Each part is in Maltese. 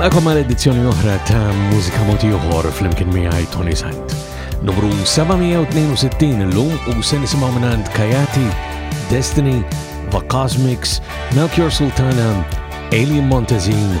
Nilqakom għal edizzjoni oħra ta' Mużika Moti Uħor fl-imkien miegħi Tony Sant. Numru 762 illum u se nisimgħu minn Kajati, Destiny, The Cosmics, Melchior Sultana, Alien Montezine,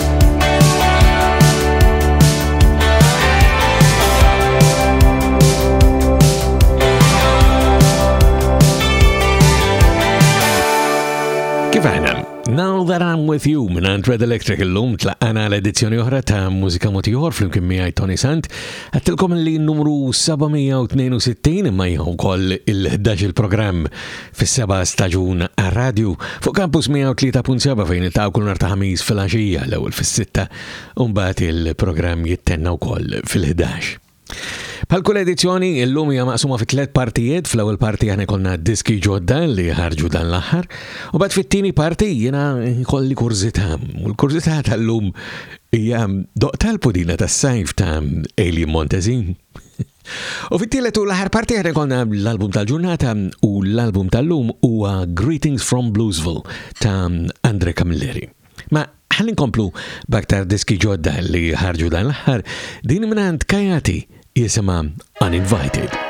With You minn Ant Red Electric illum tlaqqana l-edizzjoni oħra ta' mużika motiħor fl-imkien miegħi Tony Sant. Għattilkom li numru 762 imma jgħu koll il-11 il-programm fis-seba' staġun għar-radju, fuq Campus 103.7 fejn niltaqgħu kull nhar ta' Ħamis fil-għaxija l-ewwel fis-sitta u mbagħad il-programm jittenna wkoll fil-11. Bħal kull edizzjoni, illum hija maqsuma fi tliet partijiet, fl-ewwel parti aħna jkollna diski ġodda li ħarġu dan l-aħħar, u bad fit-tieni parti jiena kolli kurżità. U l-kurżità tal-lum hija doq tal-pudina tas-sajf ta' Alien Montezin. U fit-tielet u l-aħħar parti ħad ikollna l-album tal-ġurnata u l-album tal-lum huwa Greetings from Bluesville ta' Andre Camilleri. Ma ħalli nkomplu baktar diski ġodda li ħarġu dan l-aħħar din minant Kajati jisimha Uninvited.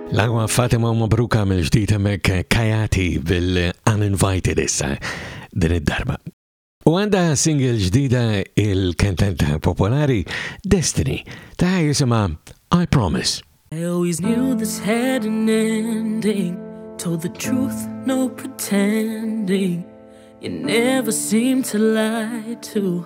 L-agwa Fatima u Mabruka mill-ġdid hemmhekk Kajati bil-Uninvited issa din id-darba. U għandha single ġdida il-kantanta popolari Destiny ta' jisimha I Promise. I always knew this had an ending Told the truth, no pretending You never seem to lie to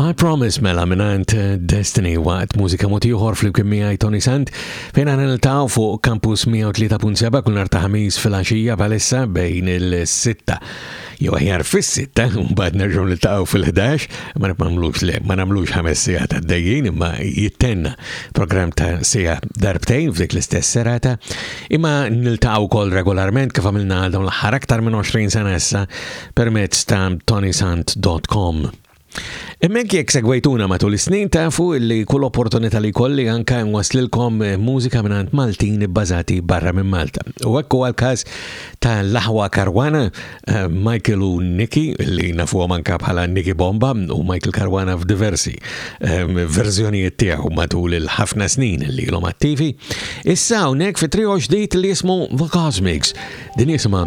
I Promise mela minant eh, Destiny waqt mużika motiħor fl-imkien miħaj Tony Sant fejn għana nil-taw fuq Campus 103.7 kull nar ta' ħamis fil-axija palissa bejn il-sitta. Jew aħjar fis-sitta, mbagħad nerġgħu niltaqgħu fil-11, ma nagħmlux le, ma nagħmlux ħames sigħat għaddejjin imma jittenna programm ta' sija darbtejn f'dik l-istess serata, imma niltaqgħu kol regolarment kif għamilna għal dawn l-ħar aktar minn 20 sena issa permezz ta' tonysant.com. Immek jekk segwejtuna matul is-snin tafu li kull opportunità li kolli anka nwaslilkom eh, mużika mingħand Maltin bbażati barra minn Malta. U hekk huwa l-każ ta' l-aħwa Karwana, eh, Michael u Nicky li nafuhom anka bħala Nicky Bomba u Michael Karwana f'diversi eh, verżjonijiet tiegħu matul il-ħafna snin li l attivi. Issa hawnhekk fi trio ġdid li jismu The Cosmics. Din jisimha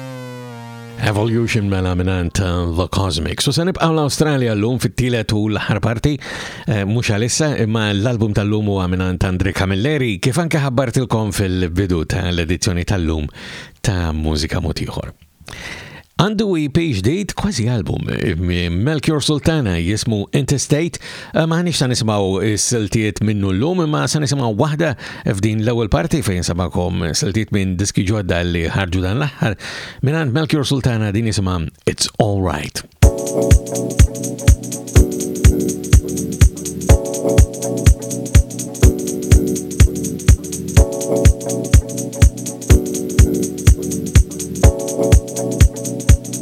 Evolution mela minant uh, The Cosmics. U se nibqaw l-Australia l-lum fit-tielet u l-ħar parti, eh, mux għalissa, imma l-album tal-lum u minant Andre Camilleri, kif anke ħabbartilkom fil-bidu ta' l-edizzjoni tal-lum ta' Mużika Mutiħor. Għandu EP ġdid kważi album, Melchior Sultana jismu Interstate Eh, ma ħanix ta' nisimaw siltiet minnu l-lum, imma sa' nisimaw wahda f'din l-ewel parti fejn sabakom siltiet minn diski ġodda li ħarġu dan l-aħħar minn għand Melchior Sultana din jisimha It's All Right.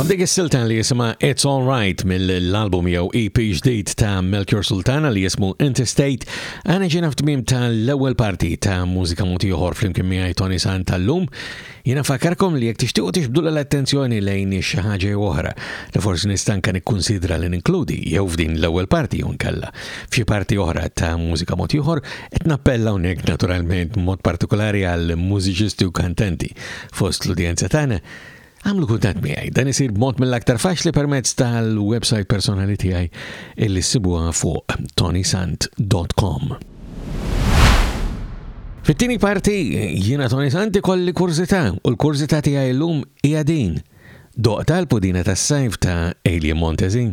Għabdik is-silta li jisima It's All Right mill-album jew EP ġdid ta' Melchior Sultana li jismu Interstate għana ġena f'tmim ta' l-ewwel parti ta' mużika muti uħor flimkien miegħi Tony San tal-lum. Jena fakarkom li jek tixtiqu tixbdu l-attenzjoni lejn xi ħaġa oħra li forsi nistanka nikkunsidra li ninkludi jew f'din l-ewwel parti jew nkella f'xi parti oħra ta' mużika muti uħor qed nappella hawnhekk naturalment mod partikolari għal mużiċisti u kantenti Fost l-udjenza tagħna, għamlu kuntatt miegħi. Dan isir b'mod mill-aktar faċli permezz tal-website personali tiegħi illi ssibuha fuq tonisant.com. Fit-tieni parti jiena Tony Santi kolli kurżità u l-kurżità tiegħi llum hija din. Doqta l-pudina tas-sajf ta' Alien Montezin.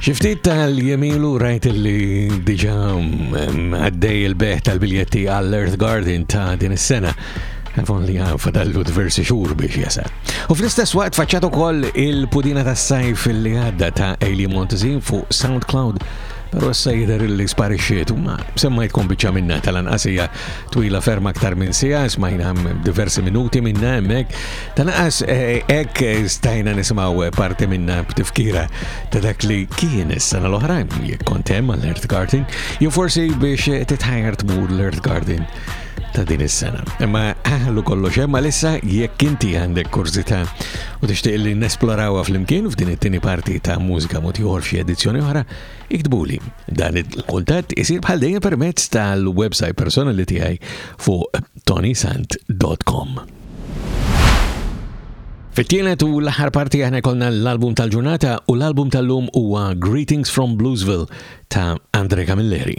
Xiftit tal-jemilu rajt li diġa mm, għaddej il-beħ tal-biljetti għall-Earth Garden ta' din is-sena. Għafon li għan fadallu diversi xur biex jasal. U fl-istess waqt faċċat ukoll il-pudina tas sajf li għadda ta' Ailey Montezin fuq SoundCloud, pero s-sajder li sparixxiet u ma semmajtkom biċċa minna tal-anqasija twila ferm aktar minn sija, smajna diversi minuti minna hemmhekk. Tanqas eh, hekk eh, stajna nisimgħu eh, parti minna b'tifkira ta' dak li kien is-sena l-oħra jekk kont hemm għall-Earth Garden, jew forsi biex titħajjar tmur l-Earth Garden ta' din is-sena. Imma ħallu kollox hemm għalissa jekk inti għandek kurzita u tixtieq li nesplorawha flimkien f'din it-tieni parti ta' mużika mod ieħor f'xi edizzjoni oħra, Iktbuli. Dan il-kuntatt isir bħal dejjem permezz tal-website personali tiegħi fuq tonisant.com. Fit-tielet u l-aħħar parti aħna konna l-album tal-ġurnata u l-album tal-lum huwa Greetings from Bluesville ta' Andre Camilleri.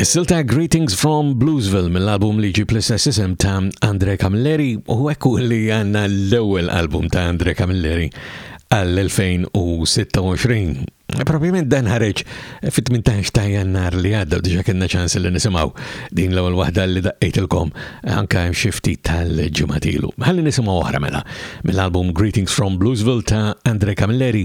Is-silta Greetings from Bluesville mill-album li ġib l-istess isem ta' Andre Camilleri u ekku li għanna l-ewwel album ta' Andre Camilleri għall-2026. Propjament dan ħareġ fit-18 ta' jannar li għadda diġa kienna ċans li nisimaw din l-ewwel waħda li daqqejtilkom anka xifti tal-ġimatilu. Ħalli nisimgħu oħra mela mill-album Greetings from Bluesville ta' Andre Camilleri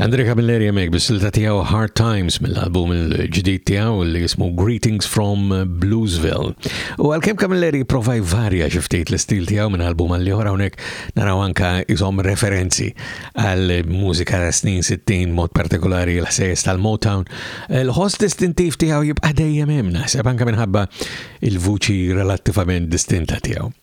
Andre Camilleri jemek bis-silta tijaw Hard Times mill-album il-ġdid tijaw li jismu Greetings from Bluesville. U għal-kem Camilleri provaj varja xiftit l-istil tijaw minn album għalli ieħor hawnhekk naraw anka jisom referenzi għal mużika ta' snin 60 mod partikolari l ħsejs tal-Motown. l ħost distintiv tijaw jibqa' dejjem hemm naħseb anke minħabba il-vuċi relativament distinta tiegħu.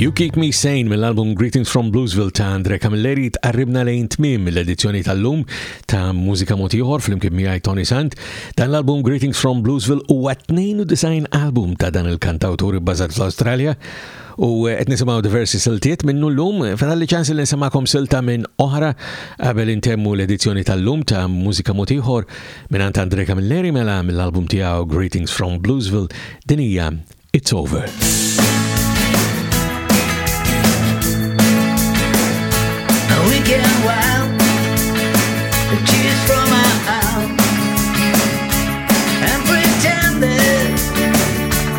You Keep Me Sane mill-album Greetings from Bluesville ta' Andre Camilleri tqarribna lejn tmim l-edizzjoni tal-lum ta' mużika motiħor fl-imkien miegħi Tony Sant. Dan l-album Greetings from Bluesville huwa 92 album ta' dan il-kantawtur bbażat fl-Awstralja U qed nisimgħu diversi siltiet minnu llum, f'għalli ċans li nsemmakom silta minn oħra qabel intemmu l-edizzjoni tal-lum ta' mużika mod ieħor minn Ant Andre Camilleri mela mill-album tiegħu Greetings from Bluesville din hija It's Over.